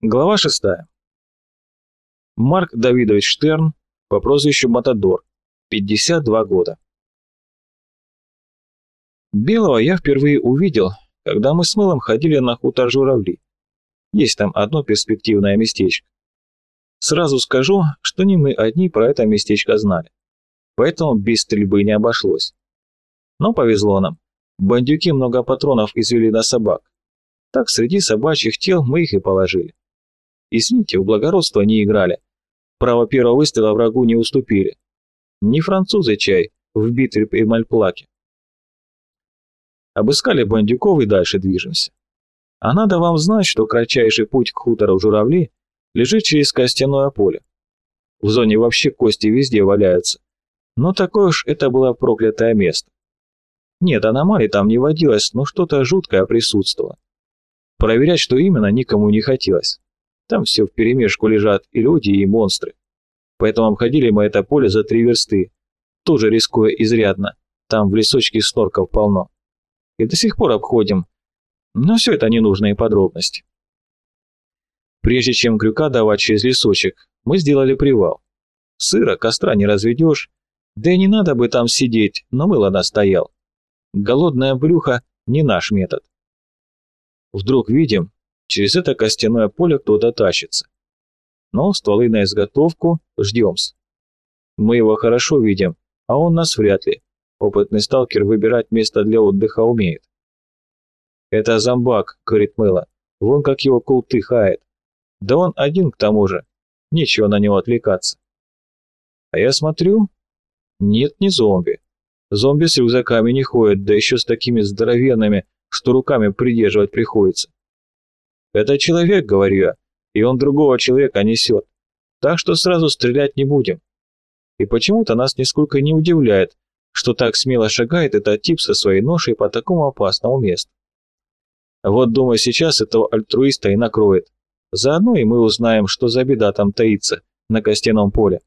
Глава 6. Марк Давидович Штерн по прозвищу Матадор, 52 года. Белого я впервые увидел, когда мы с Мылом ходили на хутор Журавли. Есть там одно перспективное местечко. Сразу скажу, что не мы одни про это местечко знали. Поэтому без стрельбы не обошлось. Но повезло нам. Бандюки много патронов извели на собак. Так среди собачьих тел мы их и положили. Извините, в благородство не играли. Право первого выстрела врагу не уступили. Не французы чай в битве при Мальплаке. Обыскали бандюков и дальше движемся. А надо вам знать, что кратчайший путь к хутору Журавли лежит через костяное поле. В зоне вообще кости везде валяются. Но такое уж это было проклятое место. Нет, аномалий там не водилось, но что-то жуткое присутствовало. Проверять, что именно, никому не хотелось. Там все вперемешку лежат и люди, и монстры. Поэтому обходили мы это поле за три версты, тоже рискуя изрядно. Там в лесочке снорков полно. И до сих пор обходим. Но все это ненужные подробности. Прежде чем крюка давать через лесочек, мы сделали привал. Сыро, костра не разведешь, да и не надо бы там сидеть, но мыло настоял. Голодное брюхо – не наш метод. Вдруг видим, через это костяное поле кто-то тащится. Но стволы на изготовку, ждем-с. Мы его хорошо видим, а он нас вряд ли. Опытный сталкер выбирать место для отдыха умеет. «Это зомбак», — говорит Мэла. «Вон как его култыхает. Да он один к тому же. Нечего на него отвлекаться». А я смотрю, нет, не зомби. Зомби с рюкзаками не ходят, да еще с такими здоровенными, что руками придерживать приходится. Это человек, говорю я, и он другого человека несет. Так что сразу стрелять не будем. И почему-то нас нисколько не удивляет, что так смело шагает этот тип со своей ношей по такому опасному месту. Вот, думаю, сейчас этого альтруиста и накроет. Заодно и мы узнаем, что за беда там таится на костяном поле.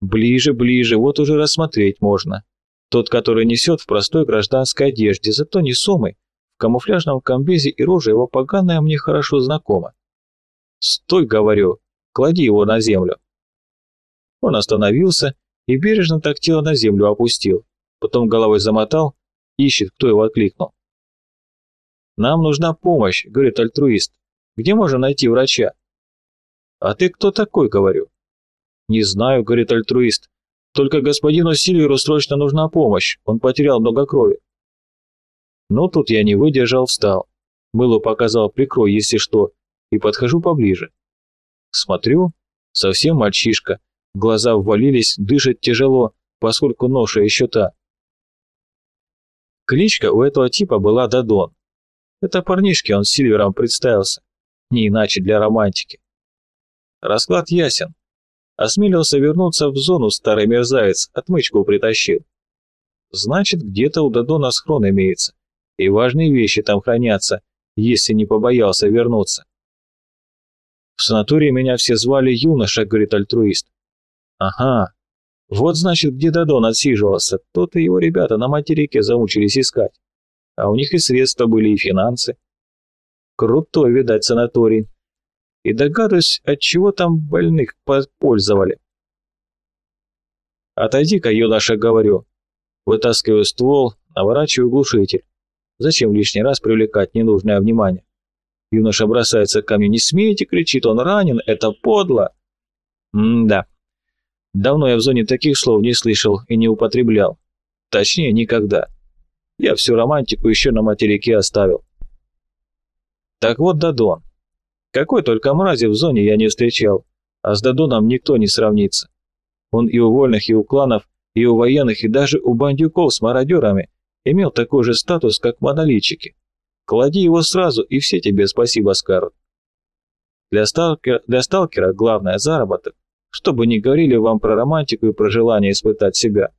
Ближе, ближе, вот уже рассмотреть можно. Тот, который несет в простой гражданской одежде, зато несомый, камуфляжном комбезе и рожа его поганая мне хорошо знакома. «Стой!» — говорю, «клади его на землю». Он остановился и бережно так тело на землю опустил, потом головой замотал, ищет, кто его откликнул. «Нам нужна помощь», — говорит альтруист. «Где можно найти врача?» «А ты кто такой?» — говорю. «Не знаю», — говорит альтруист. «Только господину Сильверу срочно нужна помощь, он потерял много крови». Но тут я не выдержал, встал. Мыло показал «прикрой, если что», и подхожу поближе. Смотрю, совсем мальчишка, глаза ввалились, дышит тяжело, поскольку ноша еще та. Кличка у этого типа была Дадон. Это парнишке он Сильвером представился, не иначе для романтики. Расклад ясен. Осмелился вернуться в зону старый мерзавец, отмычку притащил. Значит, где-то у Дадона схрон имеется и важные вещи там хранятся, если не побоялся вернуться. В санатории меня все звали юноша, говорит альтруист. Ага, вот значит, где Дадон отсиживался, то-то его ребята на материке замучились искать. А у них и средства были, и финансы. Крутой, видать, санаторий. И догадываюсь, от чего там больных пользовали. Отойди-ка, юноша, говорю. Вытаскиваю ствол, наворачиваю глушитель. Зачем лишний раз привлекать ненужное внимание? Юноша бросается ко мне. «Не смейте!» — кричит он. «Ранен! Это подло!» М-да. Давно я в зоне таких слов не слышал и не употреблял. Точнее, никогда. Я всю романтику еще на материке оставил. Так вот Дадон. Какой только мрази в зоне я не встречал, а с Дадоном никто не сравнится. Он и у вольных, и у кланов, и у военных, и даже у бандюков с мародерами имел такой же статус, как монолитчики. Клади его сразу, и все тебе спасибо скажут. Для сталкера, для сталкера главное заработок, чтобы не говорили вам про романтику и про желание испытать себя.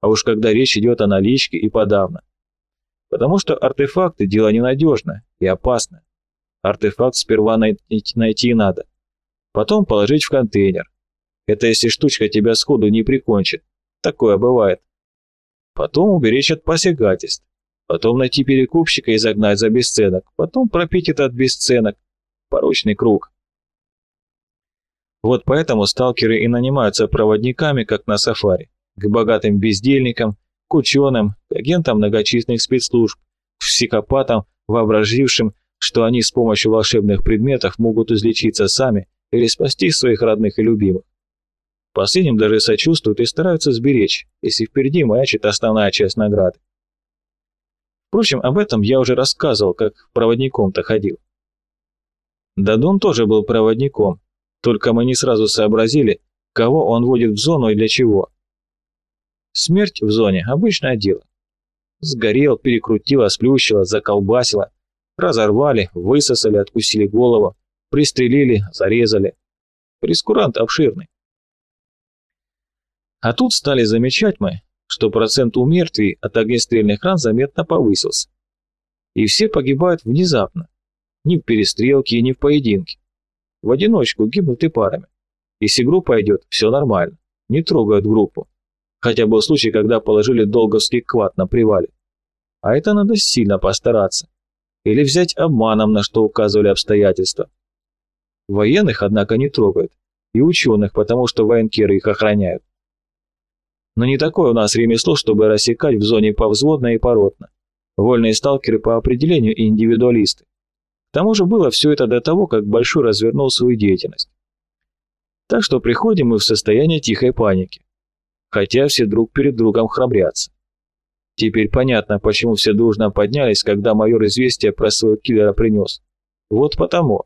А уж когда речь идет о наличке и подавно. Потому что артефакты – дело ненадежное и опасное. Артефакт сперва найти, надо. Потом положить в контейнер. Это если штучка тебя сходу не прикончит. Такое бывает потом уберечь от посягательств, потом найти перекупщика и загнать за бесценок, потом пропить этот бесценок. Порочный круг. Вот поэтому сталкеры и нанимаются проводниками, как на сафари, к богатым бездельникам, к ученым, к агентам многочисленных спецслужб, к психопатам, вообразившим, что они с помощью волшебных предметов могут излечиться сами или спасти своих родных и любимых. Последним даже сочувствуют и стараются сберечь, если впереди маячит основная часть награды. Впрочем, об этом я уже рассказывал, как проводником-то ходил. Дадон тоже был проводником, только мы не сразу сообразили, кого он водит в зону и для чего. Смерть в зоне – обычное дело. Сгорел, перекрутило, сплющило, заколбасило, разорвали, высосали, откусили голову, пристрелили, зарезали. Прескурант обширный. А тут стали замечать мы, что процент умертвий от огнестрельных ран заметно повысился. И все погибают внезапно. Ни в перестрелке, ни в поединке. В одиночку гибнут и парами. Если группа идет, все нормально. Не трогают группу. Хотя был случай, когда положили долговский квад на привале. А это надо сильно постараться. Или взять обманом, на что указывали обстоятельства. Военных, однако, не трогают. И ученых, потому что военкеры их охраняют. Но не такое у нас ремесло, чтобы рассекать в зоне повзводно и поротно. Вольные сталкеры по определению и индивидуалисты. К тому же было все это до того, как Большой развернул свою деятельность. Так что приходим мы в состояние тихой паники. Хотя все друг перед другом храбрятся. Теперь понятно, почему все дружно поднялись, когда майор известие про своего киллера принес. Вот потому.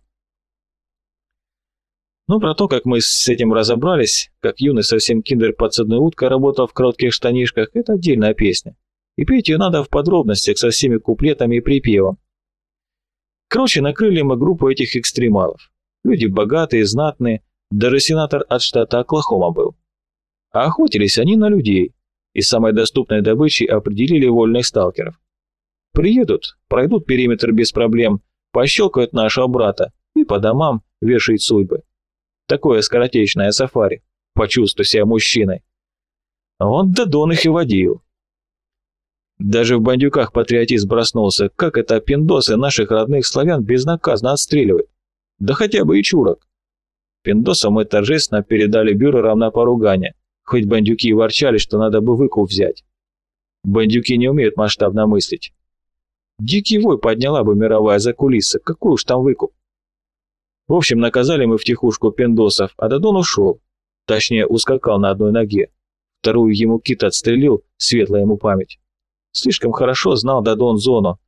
Ну, про то, как мы с этим разобрались, как юный совсем киндер подсадной уткой работал в коротких штанишках, это отдельная песня. И петь ее надо в подробностях со всеми куплетами и припевом. Короче, накрыли мы группу этих экстремалов. Люди богатые, знатные, даже сенатор от штата Оклахома был. А охотились они на людей, и самой доступной добычей определили вольных сталкеров. Приедут, пройдут периметр без проблем, пощелкают нашего брата и по домам вешают судьбы. Такое скоротечное сафари. Почувствуй себя мужчиной. Вот Дадон их и водил. Даже в бандюках патриотизм проснулся, как это пиндосы наших родных славян безнаказанно отстреливают. Да хотя бы и чурок. Пиндосам мы торжественно передали бюрерам на поругание, хоть бандюки и ворчали, что надо бы выкуп взять. Бандюки не умеют масштабно мыслить. Дикий вой подняла бы мировая закулиса, какой уж там выкуп. В общем, наказали мы втихушку пиндосов, а Дадон ушел. Точнее, ускакал на одной ноге. Вторую ему кит отстрелил, светлая ему память. Слишком хорошо знал Дадон зону.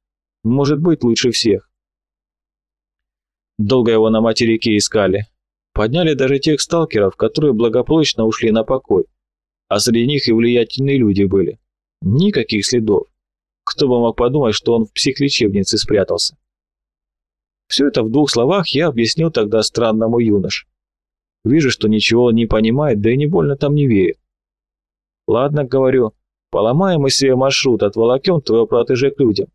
Может быть, лучше всех. Долго его на материке искали. Подняли даже тех сталкеров, которые благополучно ушли на покой. А среди них и влиятельные люди были. Никаких следов. Кто бы мог подумать, что он в психлечебнице спрятался. Все это в двух словах я объяснил тогда странному юноше. Вижу, что ничего не понимает, да и не больно там не верит. Ладно, говорю, поломаем мы себе маршрут, отволокем твоего протеже к людям.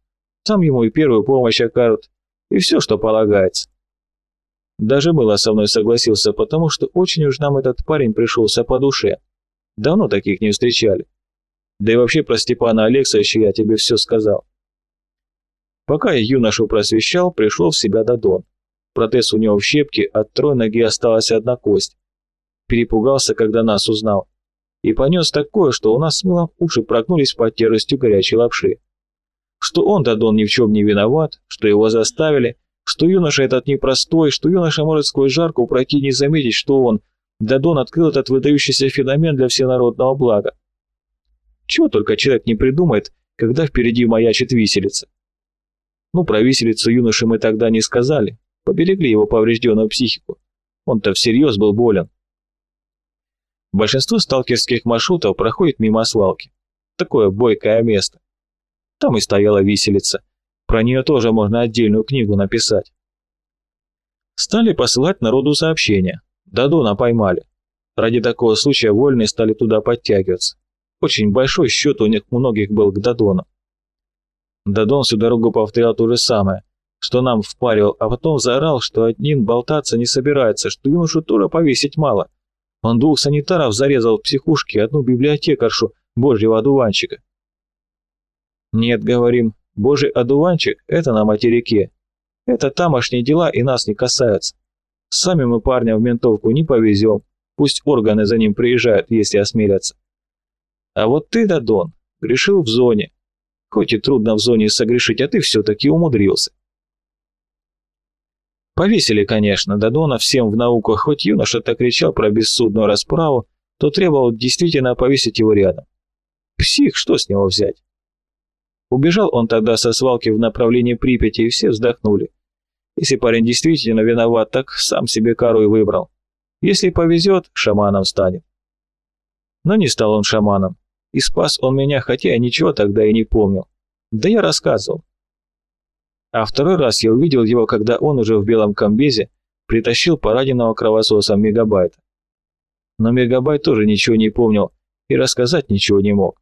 Там ему и первую помощь окажут, и все, что полагается. Даже Мыло со мной согласился, потому что очень уж нам этот парень пришелся по душе. Давно таких не встречали. Да и вообще про Степана Алексеевича я тебе все сказал. Пока я юношу просвещал, пришел в себя Дадон. Протез у него в щепке, от трой ноги осталась одна кость. Перепугался, когда нас узнал. И понес такое, что у нас с мылом уши прогнулись под тяжестью горячей лапши. Что он, Дадон, ни в чем не виноват, что его заставили, что юноша этот непростой, что юноша может сквозь жарку пройти не заметить, что он, Дадон, открыл этот выдающийся феномен для всенародного блага. Чего только человек не придумает, когда впереди маячит виселица. Ну, про виселицу юноше мы тогда не сказали, поберегли его поврежденную психику. Он-то всерьез был болен. Большинство сталкерских маршрутов проходит мимо свалки. Такое бойкое место. Там и стояла виселица. Про нее тоже можно отдельную книгу написать. Стали посылать народу сообщения. Дадона поймали. Ради такого случая вольные стали туда подтягиваться. Очень большой счет у них многих был к Дадону. Дадон всю дорогу повторял то же самое, что нам впаривал, а потом заорал, что один болтаться не собирается, что юношу тоже повесить мало. Он двух санитаров зарезал в психушке, одну библиотекаршу, божьего одуванчика. «Нет, — говорим, — Божий одуванчик – это на материке. Это тамошние дела и нас не касаются. Сами мы парня в ментовку не повезем, пусть органы за ним приезжают, если осмелятся. А вот ты, Дадон, грешил в зоне. Хоть и трудно в зоне согрешить, а ты все-таки умудрился. Повесили, конечно, Дадона всем в науках, хоть юноша так кричал про бессудную расправу, то требовал действительно повесить его рядом. Псих, что с него взять? Убежал он тогда со свалки в направлении Припяти, и все вздохнули. Если парень действительно виноват, так сам себе кару и выбрал. Если повезет, шаманом станет. Но не стал он шаманом. И спас он меня, хотя я ничего тогда и не помнил. Да я рассказывал. А второй раз я увидел его, когда он уже в белом комбезе притащил пораненного кровососом Мегабайта. Но Мегабайт тоже ничего не помнил и рассказать ничего не мог.